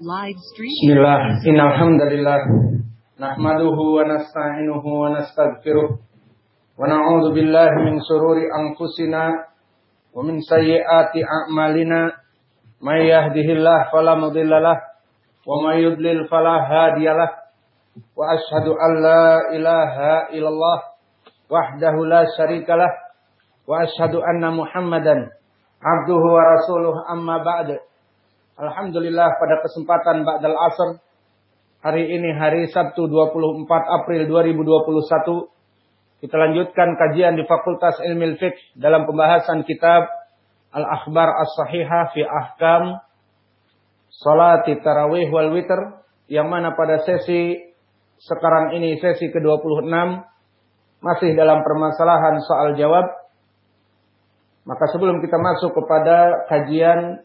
Bismillah, innalhamdulillah Nahmaduhu wa nasta'inuhu wa nasta'gfiruh. Wa na'udhu billahi min sururi anfusina Wa min sayyiati a'malina. May yahdihillah falamudillalah Wa may yudlil falahadiyalah Wa ashadu an la ilaha illallah Wahdahu la syarikalah Wa ashadu anna muhammadan Abduhu wa rasuluh amma ba'du. Alhamdulillah pada kesempatan Ba'dal Asr Hari ini hari Sabtu 24 April 2021 Kita lanjutkan kajian di Fakultas Ilmu Fiqh Dalam pembahasan kitab Al-Akhbar As-Sahihah fi Ahkam Salati Tarawih wal Witr Yang mana pada sesi sekarang ini sesi ke-26 Masih dalam permasalahan soal jawab. Maka sebelum kita masuk kepada kajian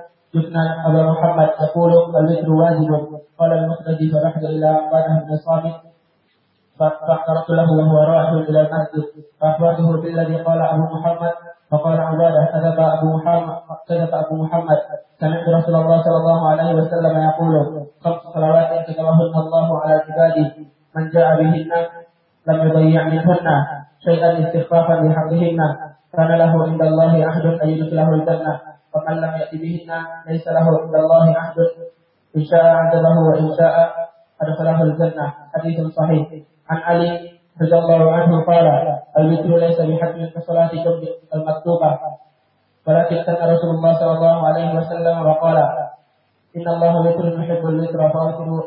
يثنى أبا محمد يقول الوتر واجب قال المخرج فرحت إلى عباده بن الصامت فاعترضت له وهو رايح إلى المسجد فأخبرته بالذي قال أبو محمد فقال عبادة كذب أبو محمد كذب أبو محمد سمعت رسول الله صلى الله عليه وسلم يقول خمس صلوات كتبهن الله على عباده من جاء بهن لم يضيع منهن شيئا استخفافا بحقهن كان له عند الله عهد أن يدخله الجنة ومن لم يأت بهن ليس له عند الله عهد إن شاء عذبه وإن شاء أدخله الجنة حديث صحيح عن علي رضي الله عنه قال الوتر ليس بحكم كصلاة جنب المكتوبة ولكن كان رسول الله صلى الله عليه وسلم وقال إن الله وتر يحب الوتر فأوتروا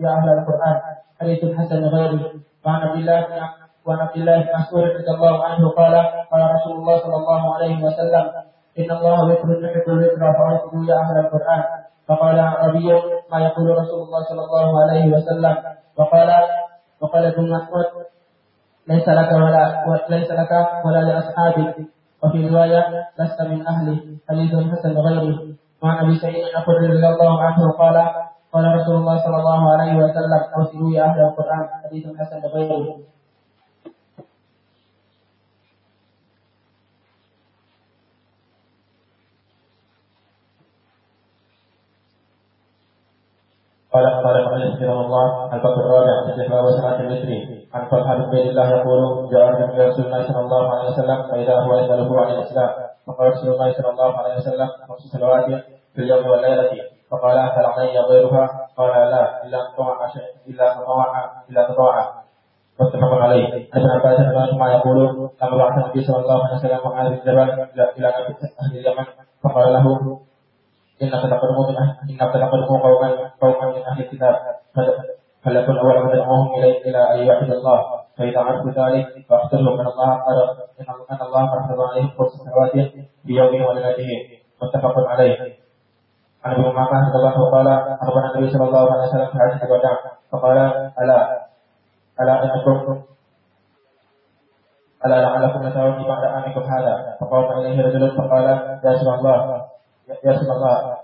يا أهل القرآن حديث حسن غيره وعن عبد الله بن وعن عبد الله بن مسعود رضي الله عنه قال قال رسول الله صلى الله عليه وسلم إن الله وتر يحب الوتر فأوتروا يا أهل القرآن فقال أعرابي ما يقول رسول الله صلى الله عليه وسلم وقال وقال ابن مسعود ليس لك ولا ليس لك ولا لأصحابك وفي رواية لست من أهله حديث حسن غيره وعن أبي سعيد الخدري رضي الله عنه قال قال رسول الله صلى الله عليه وسلم أوصلوا يا أهل القرآن حديث حسن غيره قال قال ابن رحمه الله الباب الرابع استحباب صلاة الوتر عن طلحة بن عبيد الله يقول جاء رجل رسول الله صلى الله عليه وسلم فإذا هو يسأله عن الإسلام فقال رسول الله صلى الله عليه وسلم خمس صلوات في اليوم والليلة فقال هل علي غيرها؟ قال لا إلا تطوع إلا تطوع إلا تطوع متفق عليه عن ابن عباس رضي الله عنهما يقول لما بعث النبي صلى الله عليه وسلم معاذ بن جبل إلى أهل اليمن فقال له إنك تقدم من أهل إنك تقدم قوما قوما من أهل الكتاب فليكن أول ما تدعوهم إليه إلى أن يعبد الله فإذا عرفوا ذلك فأخبرهم أن الله قال أن الله قد فرض عليهم خمس سنوات في يومه وليلته متفق عليه عن ابي امامه رضي الله عنه قال اخبرنا النبي صلى الله عليه وسلم في حديث الوداع فقال الا الا انكم الا لعلكم نتعوني بعد عامكم هذا فقام اليه رجل فقال يا رسول الله يا رسول الله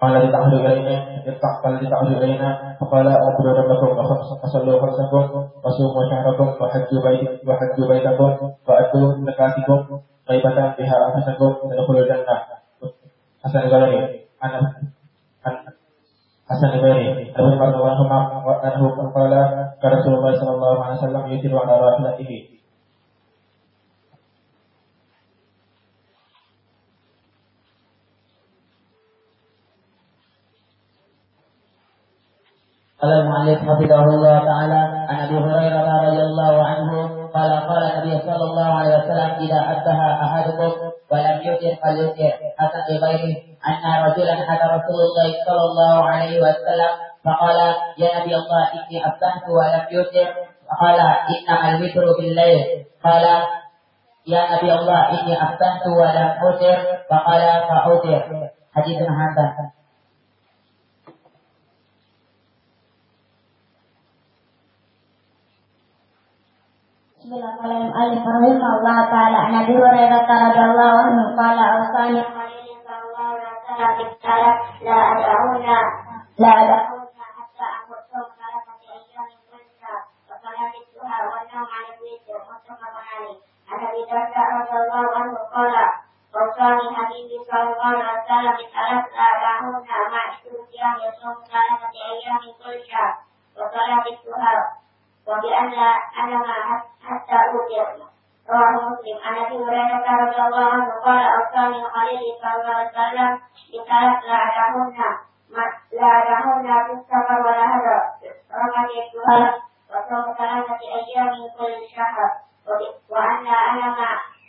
قال لتعهد إلينا قال لتعهد إلينا فقال اعبدوا ربكم وصلوا خمسكم وصوموا شهركم وحجوا بيت وحجوا بيتكم وأدوا زكاتكم غيبة بها أنفسكم تدخلوا الجنة حسن الغيري عن حسن الغيري أبو بكر رضي الله عنه قال قال رسول الله صلى الله عليه وسلم يثر على راحلته قال المؤلف حفظه الله تعالى. عن أبي هريرة رضي الله عنه قال قال النبي صلى الله عليه وسلم إذا اتها أحدكم ولم يؤتر فليؤتر حتى بغيره أن رجلا اتى رسول الله صلى الله عليه وسلم فقال يا نبي الله إني افتحت ولم يؤتر فقال انما الوتر بالليل. قال يا نبي الله إني افتحت ولم اوتر فقال فاوتر حديث حسن Bismillahirrahmanirrahim. Rahimahullah taala an Abi Hurairah radhiyallahu anhu qala awsani Khalil sallallahu alaihi wasallam la ad'una la ad'una hatta aqutu salati ayyamin kulka wa qala وبأن أنا حتى أوتي رواه مسلم. عن أبي هريرة رضي الله عنه قال أوصاني خليلي صلى الله عليه وسلم بثلاث لا أدعهن لا أدعهن في السفر ولا هدر. رمي السهل وصوم ثلاثة أيام كل شهر. وأن أنام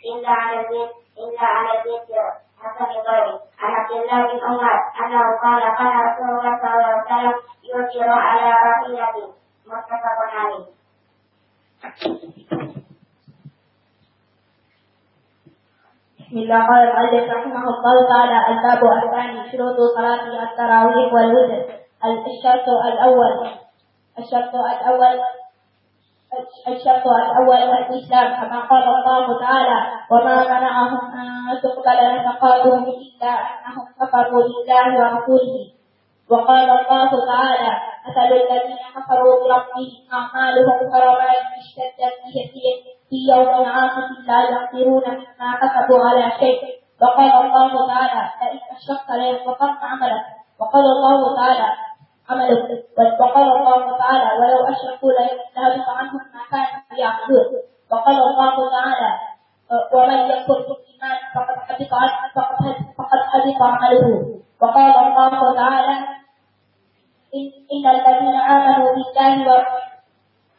إلا على البيت إلا على البيت حسن غيري عن عبد الله بن عمر أنه قال قال رسول الله صلى الله عليه وسلم يوتر على راحلته متفق عليه بسم الله قال المؤلف رحمه الله تعالى الباب الثاني شروط صلاة التراويح والوتر الشرط الأول الشرط الأول الشرط الأول الإسلام كما قال الله تعالى وما منعهم أن تقبل نفقاتهم إلا أنهم كفروا بالله ورسوله وقال الله تعالى مثل الذين كفروا بربهم أعمالهم كرماد اشتدت به في يوم عاصف لا يقدرون مما كسبوا على شيء؟ وقال الله تعالى لئن أشركت ليحبطن عملك وقال الله تعالى عملك وقال الله تعالى ولو أشركوا ليحبط عنهم ما كانوا يعملون وقال الله تعالى ومن يكفر بالإيمان فقد حبط فقد حبط عمله. وقال الله تعالى إن, إن الذين آمنوا بالله و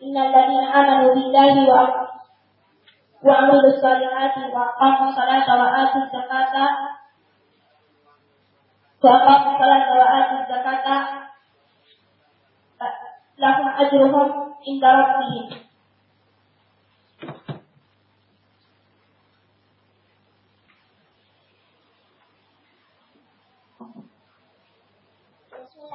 إن الذين آمنوا بالله و وعملوا الصالحات وأقاموا الصلاة وآتوا الزكاة وأقاموا الصلاة وآتوا الزكاة لهم أجرهم عند ربهم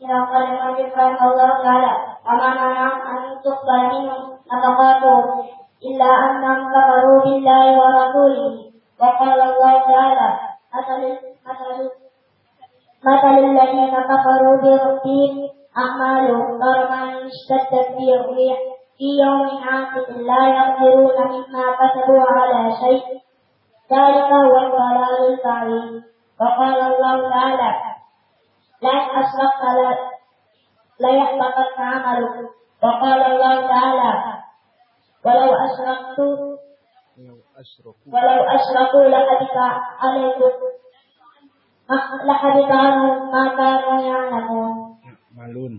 سواء قال المؤلف رحمه الله تعالى وما منعهم أن تقبل منهم نفقاتهم إلا أنهم كفروا بالله ورسوله وقال الله تعالى مثل مثل مثل الذين كفروا بربهم أعمالهم كرماد اشتدت به الريح في يوم عاصف لا يقدرون مما كسبوا على شيء ذلك هو الضلال البعيد وقال الله تعالى Layak asraf kala layak bakal kamaru Wakala Allah Taala, walau asraftu walau asrafu lahadika alaikum lahadika anhum ma kanu ya'lamun. Malun.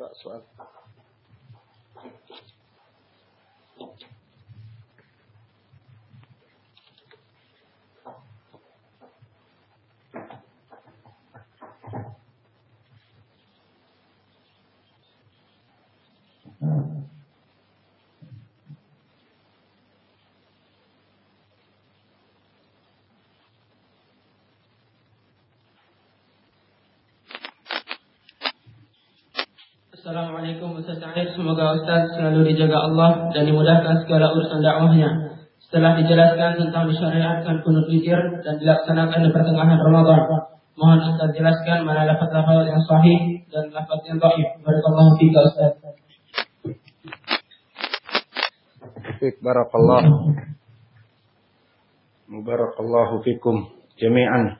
That's what Assalamualaikum Ustaz Sa'id Semoga Ustaz selalu dijaga Allah Dan dimudahkan segala urusan dakwahnya Setelah dijelaskan tentang disyariatkan kunut witir dan dilaksanakan di pertengahan Ramadan, mohon Ustaz jelaskan mana lafaz-lafaz yang sahih dan lafaz yang dhaif. Barakallahu fika Ustaz. Fik barakallah. Mubarakallahu fikum jami'an.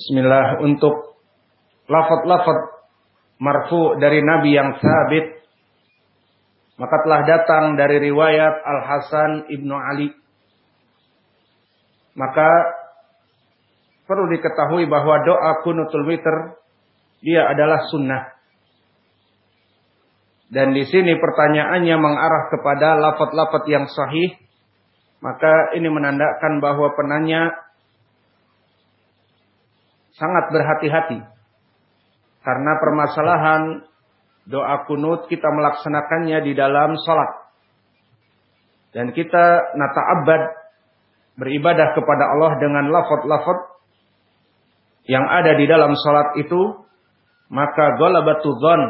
Bismillah untuk lafaz-lafaz marfu dari Nabi yang sabit maka telah datang dari riwayat Al Hasan ibnu Ali. Maka perlu diketahui bahwa doa kunutul witr dia adalah sunnah. Dan di sini pertanyaannya mengarah kepada lafat-lafat yang sahih. Maka ini menandakan bahwa penanya sangat berhati-hati. Karena permasalahan doa kunut kita melaksanakannya di dalam salat. Dan kita nata'abbad beribadah kepada Allah dengan lafad-lafad yang ada di dalam salat itu, maka ghalabatu dzan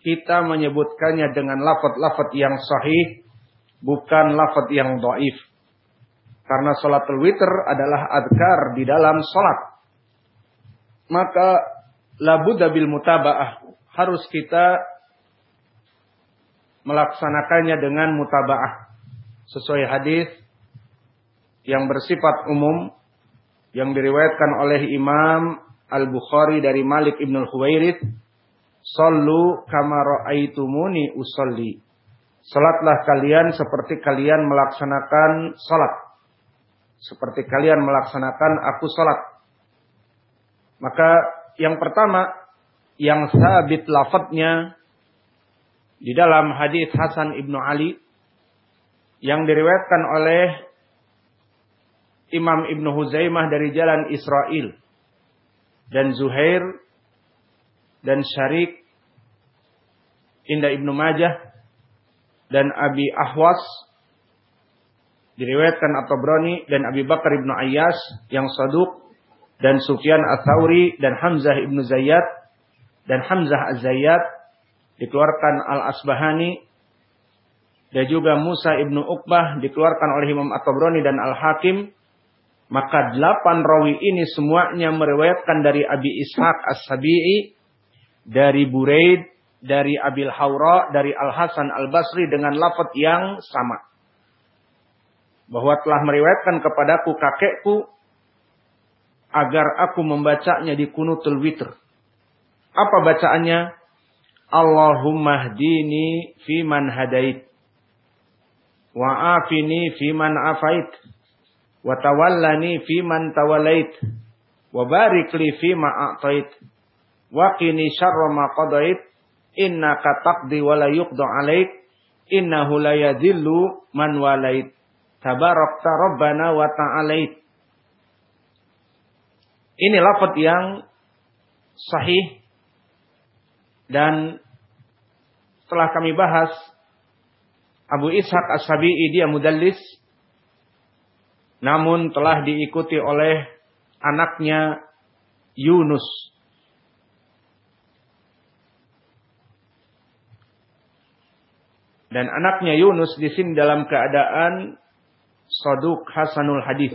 kita menyebutkannya dengan lafad-lafad yang sahih, bukan lafad yang dhaif. Karena salatul witr adalah adkar di dalam salat. Maka labudda bil mutaba'ah harus kita melaksanakannya dengan mutabaah sesuai hadis yang bersifat umum yang diriwayatkan oleh Imam Al-Bukhari dari Malik Ibn Al-Huwairith Sallu kama ra'aitumuni usolli Salatlah kalian seperti kalian melaksanakan salat. Seperti kalian melaksanakan aku salat. Maka yang pertama yang sabit lafadznya di dalam hadis Hasan ibnu Ali yang diriwayatkan oleh Imam Ibnu Huzaimah dari jalan Israel dan Zuhair dan Syarik Indah Ibnu Majah dan Abi Ahwas diriwayatkan atau Broni dan Abi Bakar Ibnu Ayyas yang saduk dan Sufyan Ats-Tsauri dan Hamzah Ibnu Zayyad dan Hamzah Az-Zayyad dikeluarkan Al-Asbahani dan juga Musa ibnu Uqbah dikeluarkan oleh Imam At-Tabrani dan Al-Hakim. Maka delapan rawi ini semuanya meriwayatkan dari Abi Ishaq As-Sabi'i dari Buraid dari Abil Haura dari Al-Hasan Al-Basri dengan lafaz yang sama. Bahwa telah meriwayatkan kepadaku kakekku agar aku membacanya di kunutul witr apa bacaannya? Allahumma hdini fi man hadait. Wa afini fi man afait. Wa tawallani fi man tawalait. Wa barik li fi ma a'tait. Wa qini syarra ma qadait. Innaka taqdi wa la yuqda alaik. Innahu la yadhillu man walait. Tabarakta Rabbana wa ta'alait. Ini lafaz yang sahih dan setelah kami bahas Abu Ishaq As-Sabi'i dia mudallis namun telah diikuti oleh anaknya Yunus dan anaknya Yunus di sini dalam keadaan Soduk Hasanul Hadis.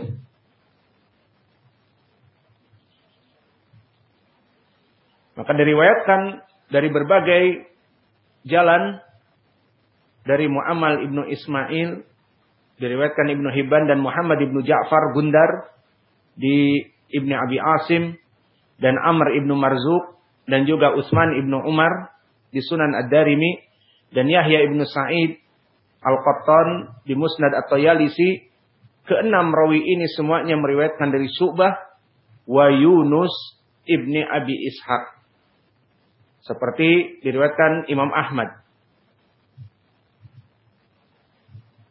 Maka diriwayatkan dari berbagai jalan dari Muammal ibnu Ismail diriwayatkan Ibnu Hibban dan Muhammad ibnu Ja'far Gundar di Ibnu Abi Asim dan Amr ibnu Marzuk dan juga Utsman ibnu Umar di Sunan Ad-Darimi dan Yahya ibnu Sa'id Al-Qattan di Musnad At-Tayalisi. Keenam rawi ini semuanya meriwayatkan dari Subah wa Yunus ibni Abi Ishaq seperti diriwayatkan Imam Ahmad.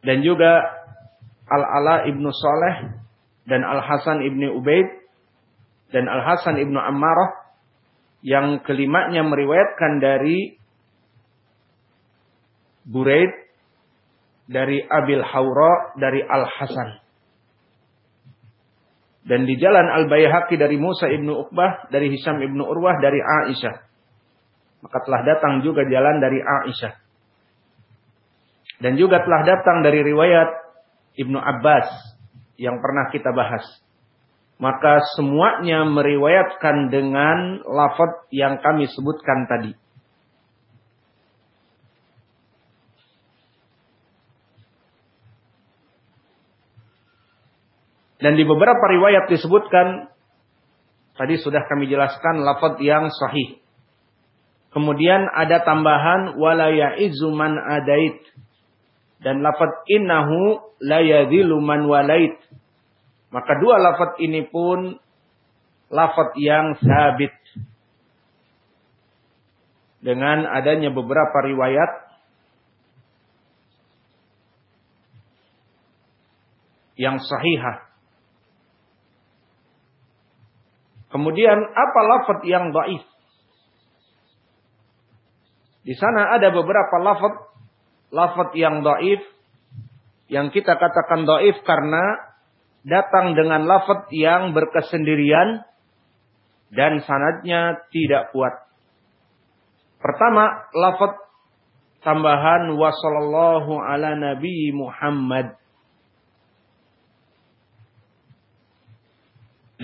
Dan juga Al-Ala ibnu Saleh dan Al-Hasan ibnu Ubaid dan Al-Hasan ibnu Ammarah yang kelimanya meriwayatkan dari Buraid dari Abil Haura dari Al-Hasan. Dan di jalan Al-Bayhaqi dari Musa ibnu Uqbah, dari Hisam ibnu Urwah, dari Aisyah. Maka telah datang juga jalan dari Aisyah. Dan juga telah datang dari riwayat Ibnu Abbas yang pernah kita bahas. Maka semuanya meriwayatkan dengan lafaz yang kami sebutkan tadi. Dan di beberapa riwayat disebutkan tadi sudah kami jelaskan lafaz yang sahih. Kemudian ada tambahan wala ya'izu man adait dan lafaz innahu la yadhilu man walait. Maka dua lafaz ini pun lafaz yang sabit. Dengan adanya beberapa riwayat yang sahihah Kemudian apa lafaz yang dhaif? Di sana ada beberapa lafaz lafaz yang dhaif yang kita katakan dhaif karena datang dengan lafaz yang berkesendirian dan sanadnya tidak kuat. Pertama, lafaz tambahan wa sallallahu ala nabi Muhammad.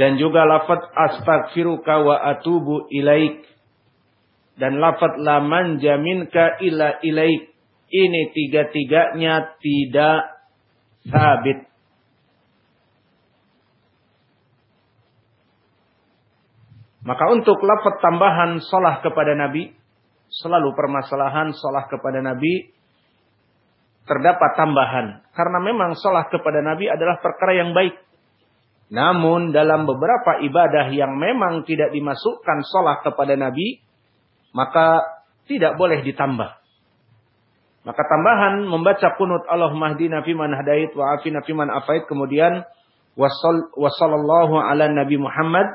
dan juga lafaz astaghfiruka wa atubu ilaik dan lafaz laman jaminka ila ilaik. Ini tiga-tiganya tidak sabit. Maka untuk lafaz tambahan salah kepada nabi selalu permasalahan salah kepada nabi terdapat tambahan. Karena memang salah kepada nabi adalah perkara yang baik. Namun dalam beberapa ibadah yang memang tidak dimasukkan sholat kepada Nabi, maka tidak boleh ditambah. Maka tambahan membaca kunut Allah mahdina fiman hadait wa afina fiman afait kemudian wasallallahu ala Nabi Muhammad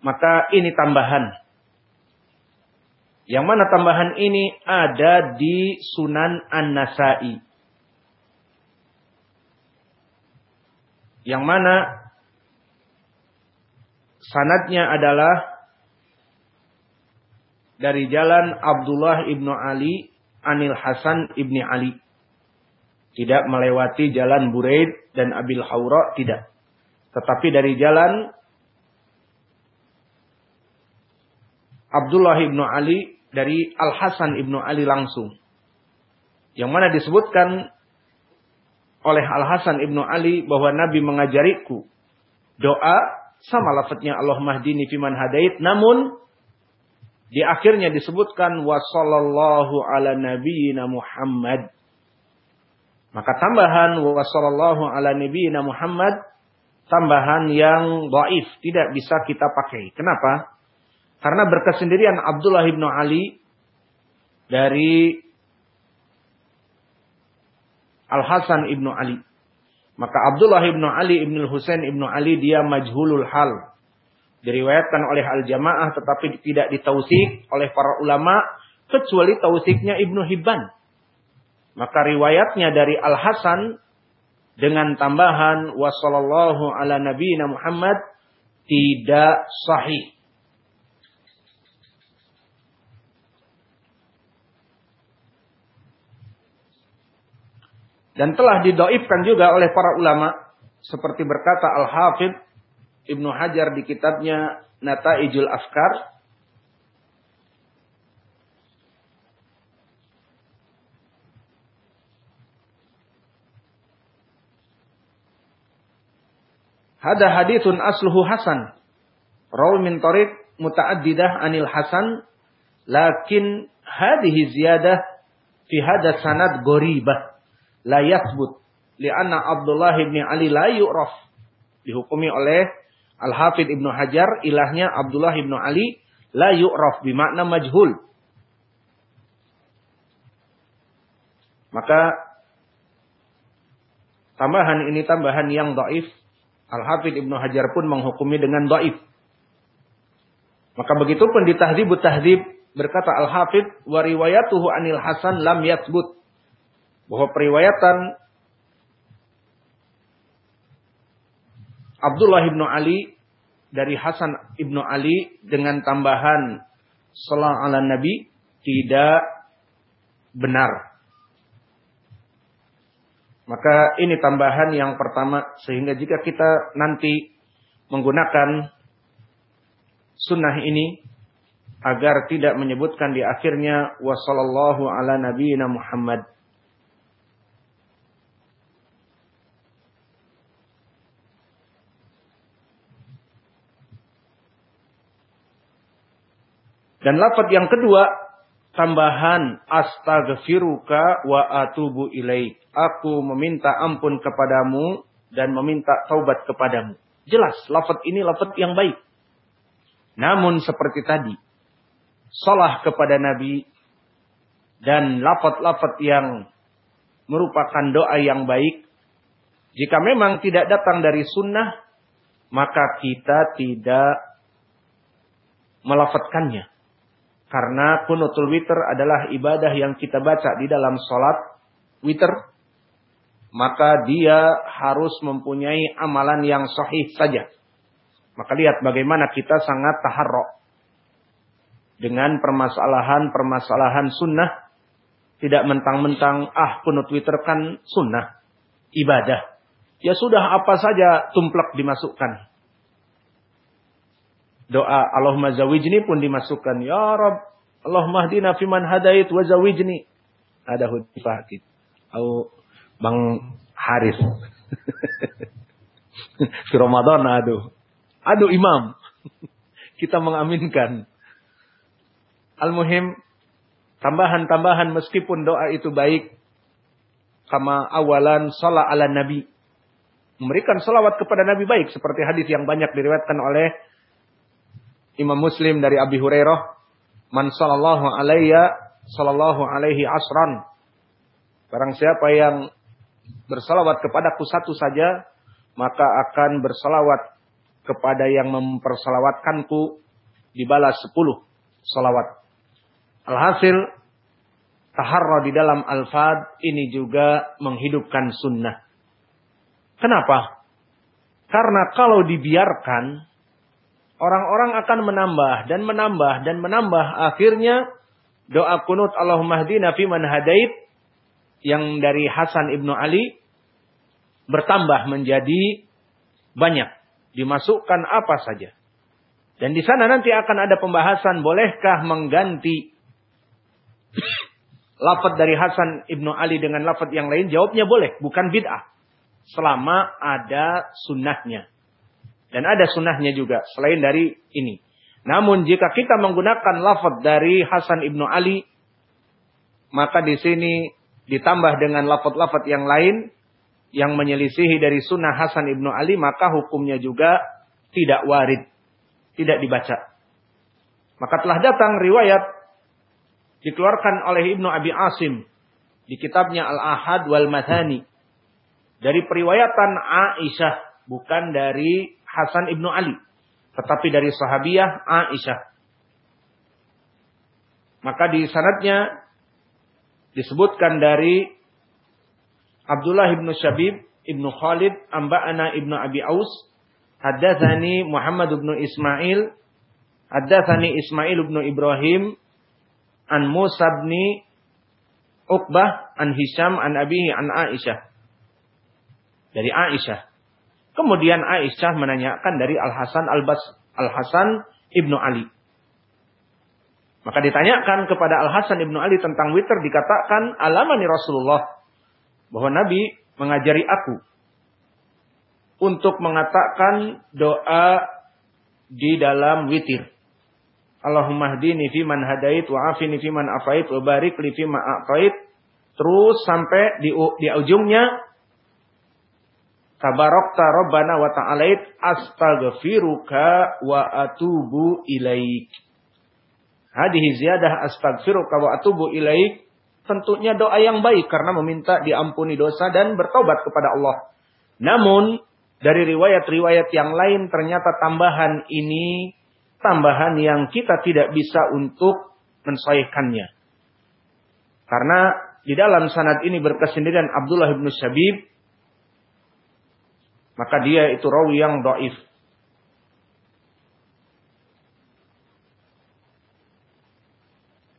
maka ini tambahan. Yang mana tambahan ini ada di Sunan An-Nasai. Yang mana Sanatnya adalah dari jalan Abdullah ibnu Ali Anil Hasan ibni Ali. Tidak melewati jalan Buraid dan Abil Hawra, tidak. Tetapi dari jalan Abdullah ibnu Ali dari Al Hasan ibnu Ali langsung. Yang mana disebutkan oleh Al Hasan ibnu Ali bahwa Nabi mengajariku doa sama lafadznya Allah mahdini fiman hadait. Namun di akhirnya disebutkan wa sallallahu ala nabiyyina Muhammad. Maka tambahan wa sallallahu ala nabiyyina Muhammad tambahan yang dhaif, tidak bisa kita pakai. Kenapa? Karena berkesendirian Abdullah ibnu Ali dari Al Hasan ibnu Ali. Maka Abdullah ibnu Ali ibnu Husain ibnu Ali dia majhulul hal. Diriwayatkan oleh al-jamaah tetapi tidak ditausik oleh para ulama kecuali tausiknya Ibnu Hibban. Maka riwayatnya dari Al-Hasan dengan tambahan wa sallallahu ala nabiyina Muhammad tidak sahih. Dan telah didoifkan juga oleh para ulama. Seperti berkata Al-Hafidh Ibnu Hajar di kitabnya Nata'ijul Afkar. Hada hadithun asluhu hasan. Rawi min tariq muta'addidah anil hasan. Lakin hadihi ziyadah fi hada sanad goribah la yathbut li'anna Abdullah bin Ali la yu'raf dihukumi oleh Al-Hafidh Ibnu Hajar ilahnya Abdullah bin Ali la yu'raf bermakna majhul. Maka tambahan ini tambahan yang dhaif Al-Hafidh Ibnu Hajar pun menghukumi dengan dhaif maka begitu pun di Tahdzibut Tahdzib berkata Al-Hafidh wa riwayatuhu anil Hasan lam yathbut bahwa periwayatan Abdullah ibnu Ali dari Hasan ibnu Ali dengan tambahan salam ala Nabi tidak benar. Maka ini tambahan yang pertama sehingga jika kita nanti menggunakan sunnah ini agar tidak menyebutkan di akhirnya wasallallahu ala nabiyina Muhammad. Dan lafaz yang kedua tambahan astaghfiruka wa atubu ilaik. Aku meminta ampun kepadamu dan meminta taubat kepadamu. Jelas, lafaz ini lafaz yang baik. Namun seperti tadi, salah kepada Nabi dan lafaz-lafaz yang merupakan doa yang baik. Jika memang tidak datang dari sunnah, maka kita tidak melafatkannya. Karena kunutul witr adalah ibadah yang kita baca di dalam sholat witr. Maka dia harus mempunyai amalan yang sahih saja. Maka lihat bagaimana kita sangat taharro. Dengan permasalahan-permasalahan sunnah. Tidak mentang-mentang, ah kunut witr kan sunnah. Ibadah. Ya sudah apa saja tumplek dimasukkan doa Allahumma zawijni pun dimasukkan. Ya Rob Allahumma hdina fiman hadait wa zawijni ada hudifah gitu atau Bang Haris. Di Ramadan aduh. Aduh imam. Kita mengaminkan. Al-Muhim tambahan-tambahan meskipun doa itu baik. Kama awalan salat ala nabi. Memberikan salawat kepada nabi baik seperti hadis yang banyak diriwayatkan oleh Imam Muslim dari Abi Hurairah, "Man sallallahu alayya sallallahu alaihi asran." Barang siapa yang bersalawat kepadaku satu saja, maka akan bersalawat kepada yang mempersalawatkanku dibalas sepuluh salawat. Alhasil, taharra di dalam al-fad ini juga menghidupkan sunnah. Kenapa? Karena kalau dibiarkan, orang-orang akan menambah dan menambah dan menambah. Akhirnya doa kunut Allahumma hdina fiman hadait yang dari Hasan ibnu Ali bertambah menjadi banyak. Dimasukkan apa saja. Dan di sana nanti akan ada pembahasan bolehkah mengganti lafad dari Hasan ibnu Ali dengan lafad yang lain. Jawabnya boleh, bukan bid'ah. Selama ada sunnahnya. Dan ada sunnahnya juga selain dari ini. Namun jika kita menggunakan lafaz dari Hasan ibnu Ali, maka di sini ditambah dengan lafaz-lafaz yang lain yang menyelisihi dari sunnah Hasan ibnu Ali, maka hukumnya juga tidak warid, tidak dibaca. Maka telah datang riwayat dikeluarkan oleh Ibnu Abi Asim di kitabnya Al-Ahad wal Mathani dari periwayatan Aisyah bukan dari Hasan ibnu Ali. Tetapi dari sahabiah Aisyah. Maka di sanatnya disebutkan dari Abdullah ibnu Syabib ibnu Khalid Amba'ana ibnu Abi Aus. Haddathani Muhammad ibnu Ismail. Haddathani Ismail ibnu Ibrahim. An Musa ibni Uqbah. An Hisham an Abihi an Aisyah. Dari Aisyah. Kemudian Aisyah menanyakan dari Al Hasan Al Bas Al Hasan ibnu Ali. Maka ditanyakan kepada Al Hasan ibnu Ali tentang witir dikatakan alamani Rasulullah bahwa Nabi mengajari aku untuk mengatakan doa di dalam witir. Allahumma hdini fi man hadait wa afini fi man afait wa barik li fi ma Terus sampai di, di ujungnya Tabarokta Rabbana wa ta'alait astaghfiruka wa atubu ilaik. Hadih ziyadah astaghfiruka wa atubu ilaik. Tentunya doa yang baik karena meminta diampuni dosa dan bertobat kepada Allah. Namun dari riwayat-riwayat yang lain ternyata tambahan ini tambahan yang kita tidak bisa untuk mensahihkannya. Karena di dalam sanad ini berkesendirian Abdullah bin Syabib maka dia itu rawi yang doif.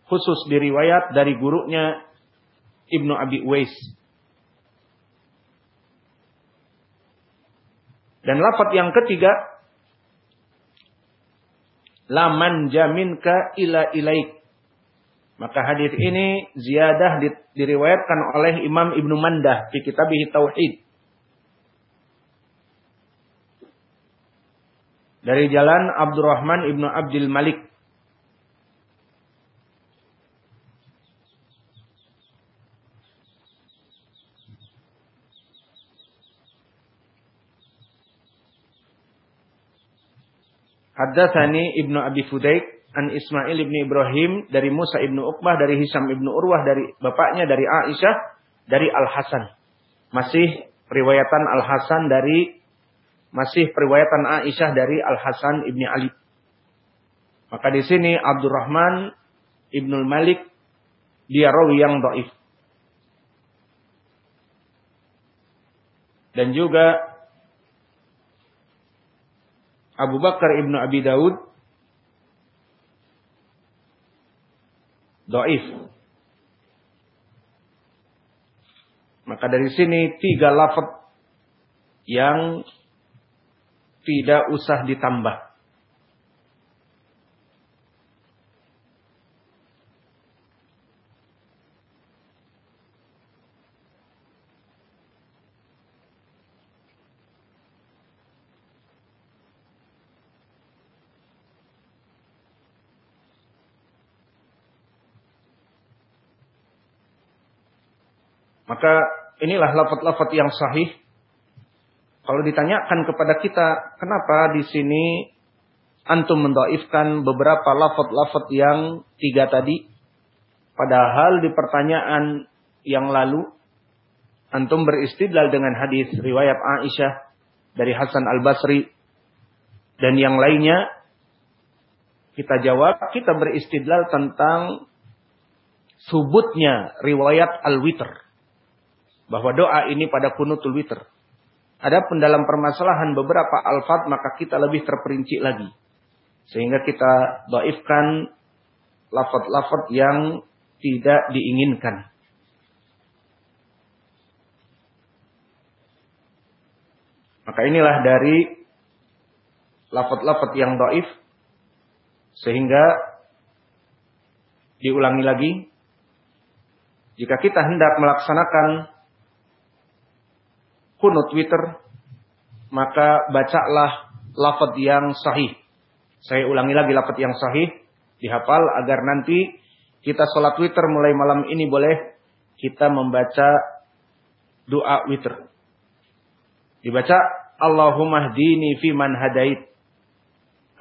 Khusus diriwayat dari gurunya Ibnu Abi Uwais. Dan lafaz yang ketiga laman jaminka ila ilaik. Maka hadis ini ziyadah diriwayatkan oleh Imam Ibnu Mandah di kitabih Tauhid. Dari jalan Abdurrahman Ibnu Abdul Malik Haddatsani Ibnu Abi Fudaik an Ismail ibnu Ibrahim dari Musa ibnu Uqbah dari Hisam ibnu Urwah dari bapaknya dari Aisyah dari Al Hasan. Masih riwayatan Al Hasan dari masih periwayatan Aisyah dari Al Hasan ibni Ali. Maka di sini Abdurrahman ibnu Malik dia rawi yang dhaif. Dan juga Abu Bakar ibnu Abi Daud doif. Maka dari sini tiga lafaz yang tidak usah ditambah. Maka inilah lafaz-lafaz yang sahih. Kalau ditanyakan kepada kita, kenapa di sini antum mendoifkan beberapa lafaz-lafaz yang tiga tadi? Padahal di pertanyaan yang lalu, antum beristidlal dengan hadis riwayat Aisyah dari Hasan Al-Basri dan yang lainnya. Kita jawab, kita beristidlal tentang subutnya riwayat Al-Witr bahwa doa ini pada kunutul witr. Adapun dalam permasalahan beberapa alfat maka kita lebih terperinci lagi. Sehingga kita doifkan lafad-lafad yang tidak diinginkan. Maka inilah dari lafad-lafad yang doif. Sehingga diulangi lagi. Jika kita hendak melaksanakan kunut witir, maka bacalah lafaz yang sahih. Saya ulangi lagi lafaz yang sahih, dihafal agar nanti kita sholat witir mulai malam ini boleh kita membaca doa witir. Dibaca Allahumma hdini man hadait.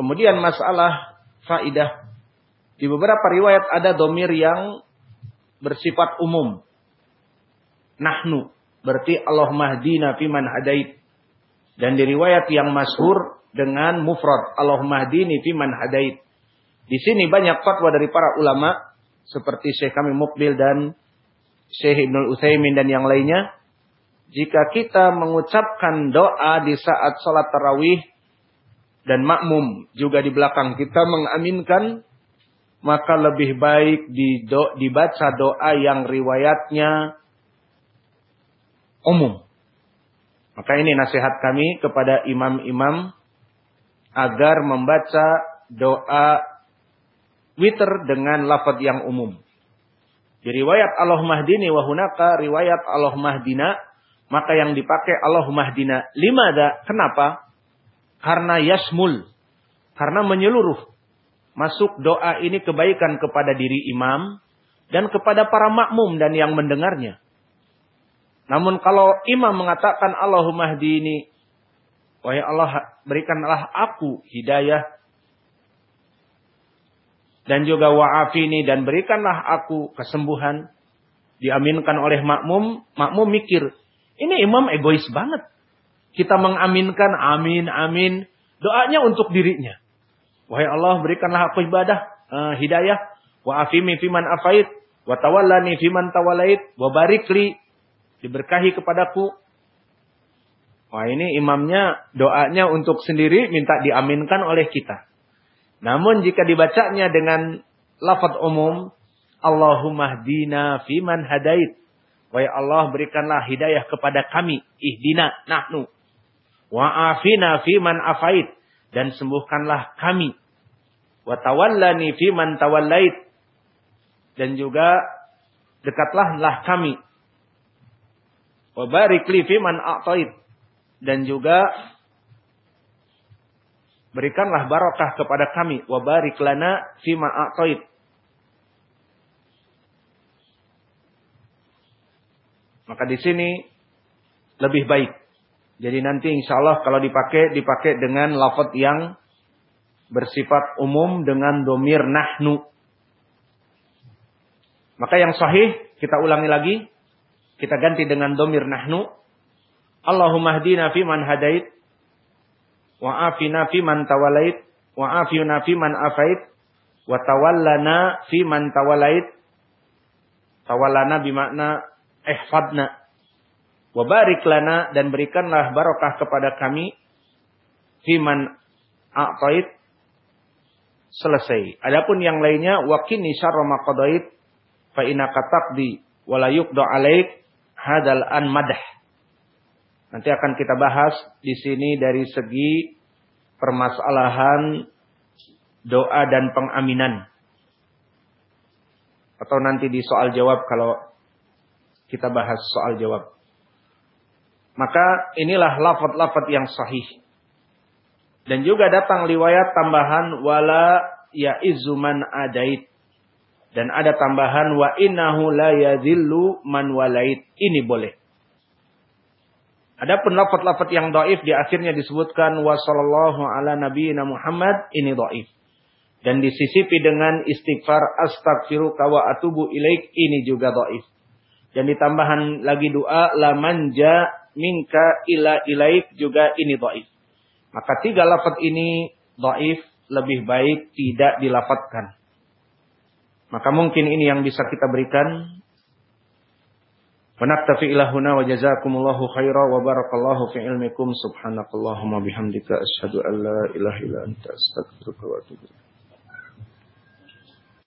Kemudian masalah faidah. Di beberapa riwayat ada domir yang bersifat umum. Nahnu. Berarti Allah mahdina fiman hadait. Dan di riwayat yang masyhur dengan mufrad Allah mahdini fiman hadait. Di sini banyak fatwa dari para ulama seperti Syekh kami Mukbil dan Syekh Ibnul Utsaimin dan yang lainnya. Jika kita mengucapkan doa di saat sholat tarawih dan makmum juga di belakang kita mengaminkan maka lebih baik dibaca doa yang riwayatnya umum. Maka ini nasihat kami kepada imam-imam agar membaca doa witir dengan lafaz yang umum. Di riwayat Allah Mahdini wa hunaka riwayat Allah Mahdina maka yang dipakai Allah Mahdina. Limada? Kenapa? Karena yasmul. Karena menyeluruh. Masuk doa ini kebaikan kepada diri imam dan kepada para makmum dan yang mendengarnya. Namun kalau imam mengatakan Allahumma hdini. Wahai Allah berikanlah aku hidayah. Dan juga wa'afini dan berikanlah aku kesembuhan. Diaminkan oleh makmum. Makmum mikir. Ini imam egois banget. Kita mengaminkan amin amin. Doanya untuk dirinya. Wahai Allah berikanlah aku ibadah. Uh, hidayah. Wa'afimi fiman afait. Wa tawallani fiman tawalait. Wa barikli diberkahi kepadaku. Wah ini imamnya doanya untuk sendiri minta diaminkan oleh kita. Namun jika dibacanya dengan lafaz umum, Allahumma hdina fiman hadait. Wahai Allah berikanlah hidayah kepada kami. Ihdina nahnu. Wa afina fi man afait dan sembuhkanlah kami. Wa tawallani fi man tawallait dan juga dekatlahlah kami. Wa barik li man a'tait dan juga berikanlah barakah kepada kami wa barik lana fi ma a'tait Maka di sini lebih baik. Jadi nanti insya Allah kalau dipakai, dipakai dengan lafad yang bersifat umum dengan domir nahnu. Maka yang sahih, kita ulangi lagi. Kita ganti dengan domir nahnu. Allahumma hdina fi man hadait. Wa afina fi man tawalait. Wa afina fi man afait. Wa tawallana fi man tawalait. Tawallana bimakna ihfadna wa barik lana dan berikanlah barokah kepada kami fiman a'tait selesai. Adapun yang lainnya waqini syarra ma qadait fa innaka taqdi wa la yuqda alaik hadal an madah. Nanti akan kita bahas di sini dari segi permasalahan doa dan pengaminan. Atau nanti di soal jawab kalau kita bahas soal jawab. Maka inilah lafad-lafad yang sahih. Dan juga datang riwayat tambahan wala ya izuman adait. Dan ada tambahan wa innahu la yadhillu man walait. Ini boleh. Adapun lafad-lafad yang doif di akhirnya disebutkan wa sallallahu ala nabiyina Muhammad ini doif. Dan disisipi dengan istighfar astagfiruka wa atubu ilaik ini juga doif. Dan ditambahan lagi doa la manja minka ila ilaik juga ini dhaif. Maka tiga lafaz ini dhaif lebih baik tidak dilafatkan. Maka mungkin ini yang bisa kita berikan. Wa naktafi ila huna wa jazakumullahu khaira wa barakallahu fi ilmikum subhanakallahumma bihamdika asyhadu an la ilaha illa anta astaghfiruka wa atubu ilaik.